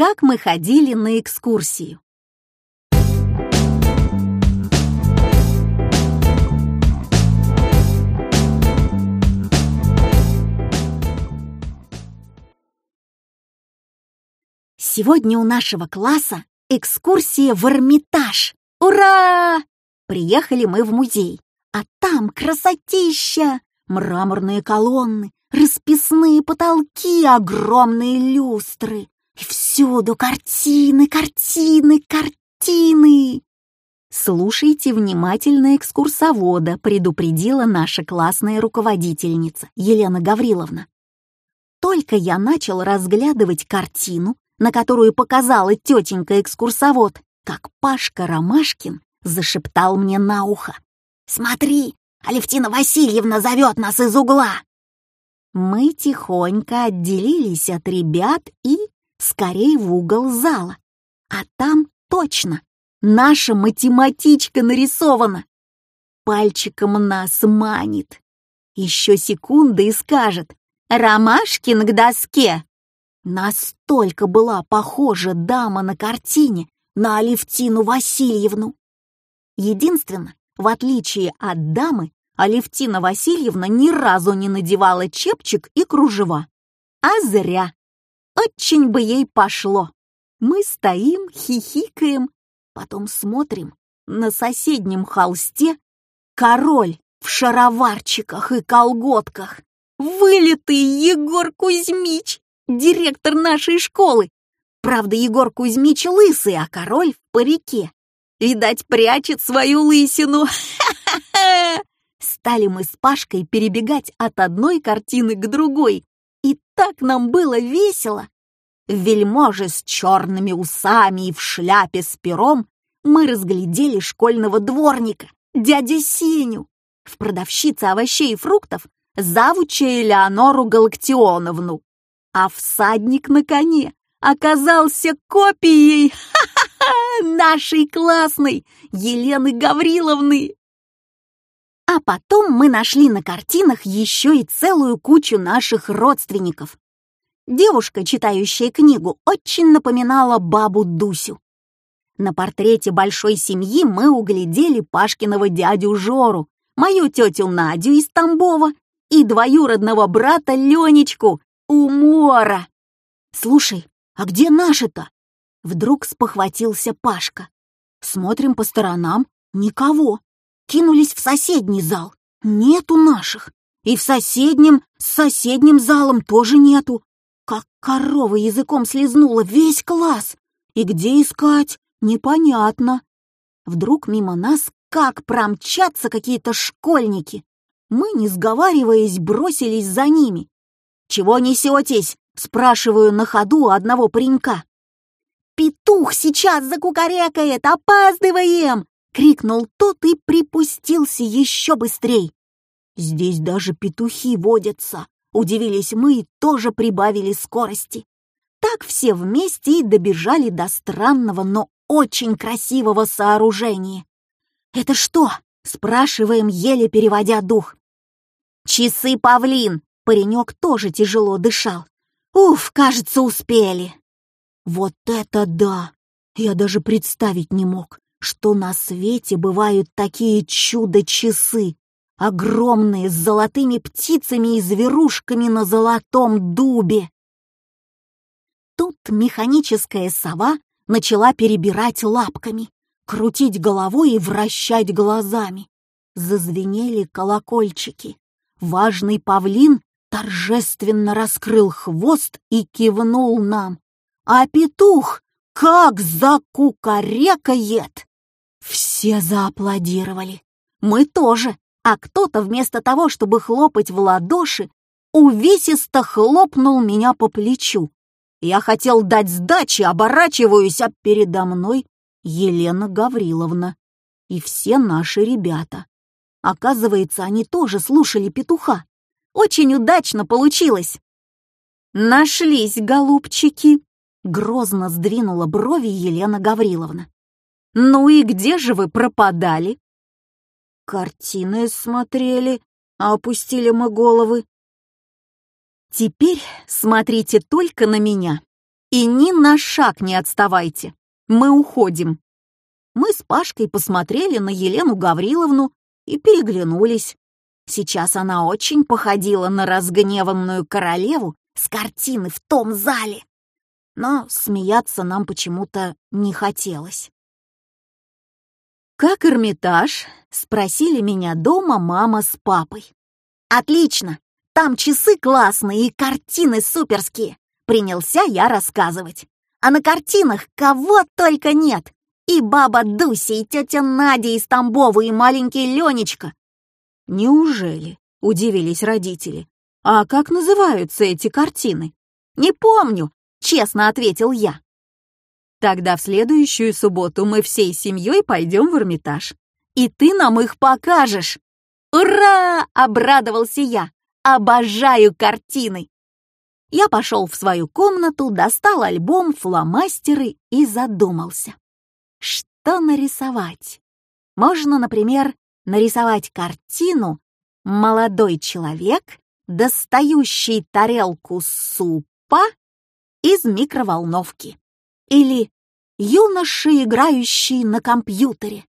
как мы ходили на экскурсию. Сегодня у нашего класса экскурсия в Эрмитаж. Ура! Приехали мы в музей, а там красотища! Мраморные колонны, расписные потолки, огромные люстры. И всюду картины, картины, картины. Слушайте внимательно экскурсовода, предупредила наша классная руководительница Елена Гавриловна. Только я начал разглядывать картину, на которую показала тетенька-экскурсовод, как Пашка Ромашкин зашептал мне на ухо. «Смотри, Алевтина Васильевна зовет нас из угла!» Мы тихонько отделились от ребят и скорее в угол зала. А там точно наша математичка нарисована. Пальчиком нас манит. Еще секунда и скажет «Ромашкин к доске!» Настолько была похожа дама на картине на Алевтину Васильевну. Единственное, в отличие от дамы, Алевтина Васильевна ни разу не надевала чепчик и кружева. А зря. Очень бы ей пошло. Мы стоим, хихикаем, потом смотрим на соседнем холсте король в шароварчиках и колготках. Вылитый Егор Кузьмич! директор нашей школы. Правда, Егор Кузьмич лысый, а король в парике. Видать, прячет свою лысину. Стали мы с Пашкой перебегать от одной картины к другой. Так нам было весело. В вельможе с черными усами и в шляпе с пером мы разглядели школьного дворника, дядю Сеню. В продавщице овощей и фруктов завуча Элеонору Галактионовну а всадник на коне оказался копией нашей классной Елены Гавриловны. А потом мы нашли на картинах еще и целую кучу наших родственников. Девушка, читающая книгу, очень напоминала бабу Дусю. На портрете большой семьи мы углядели Пашкиного дядю Жору, мою тетю Надю из Тамбова и двоюродного брата Ленечку, умора. Слушай, а где наши-то? Вдруг спохватился Пашка. Смотрим по сторонам, никого. Кинулись в соседний зал. Нету наших. И в соседнем, с соседним залом тоже нету. Как корова языком слезнула весь класс. И где искать, непонятно. Вдруг мимо нас как промчатся какие-то школьники. Мы, не сговариваясь, бросились за ними. «Чего несетесь?» — спрашиваю на ходу одного паренька. «Петух сейчас закукарекает! Опаздываем!» — крикнул тот и припустился еще быстрей. «Здесь даже петухи водятся!» — удивились мы и тоже прибавили скорости. Так все вместе и добежали до странного, но очень красивого сооружения. «Это что?» — спрашиваем, еле переводя дух. «Часы павлин!» Паренек тоже тяжело дышал. Уф, кажется, успели. Вот это да! Я даже представить не мог, что на свете бывают такие чудо-часы, огромные, с золотыми птицами и зверушками на золотом дубе. Тут механическая сова начала перебирать лапками, крутить головой и вращать глазами. Зазвенели колокольчики. Важный павлин торжественно раскрыл хвост и кивнул нам. А петух как закукарекает! Все зааплодировали. Мы тоже, а кто-то вместо того, чтобы хлопать в ладоши, увесисто хлопнул меня по плечу. Я хотел дать сдачи, оборачиваюсь, а передо мной Елена Гавриловна и все наши ребята. Оказывается, они тоже слушали петуха. Очень удачно получилось!» «Нашлись, голубчики!» — грозно сдвинула брови Елена Гавриловна. «Ну и где же вы пропадали?» «Картины смотрели, а опустили мы головы». «Теперь смотрите только на меня. И ни на шаг не отставайте. Мы уходим. Мы с Пашкой посмотрели на Елену Гавриловну и переглянулись. Сейчас она очень походила на разгневанную королеву с картины в том зале. Но смеяться нам почему-то не хотелось. «Как Эрмитаж?» — спросили меня дома мама с папой. «Отлично! Там часы классные и картины суперские!» — принялся я рассказывать. «А на картинах кого только нет! И баба Дуся, и тетя Надя из Тамбова, и маленький Ленечка!» «Неужели?» — удивились родители. «А как называются эти картины?» «Не помню», — честно ответил я. Тогда в следующую субботу мы всей семьей пойдем в Эрмитаж. И ты нам их покажешь. Ура! Обрадовался я. Обожаю картины. Я пошел в свою комнату, достал альбом, фломастеры и задумался. Что нарисовать? Можно, например, нарисовать картину «Молодой человек, достающий тарелку супа из микроволновки» или юноши, играющие на компьютере.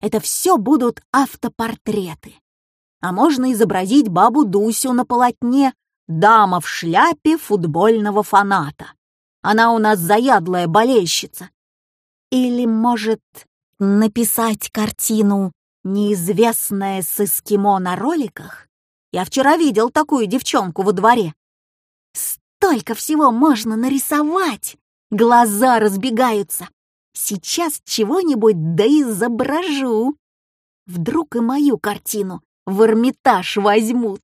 Это все будут автопортреты. А можно изобразить бабу Дусю на полотне «Дама в шляпе футбольного фаната». Она у нас заядлая болельщица. Или, может, написать картину «Неизвестная с эскимо на роликах»? Я вчера видел такую девчонку во дворе. Столько всего можно нарисовать! Глаза разбегаются. Сейчас чего-нибудь да изображу. Вдруг и мою картину в Эрмитаж возьмут.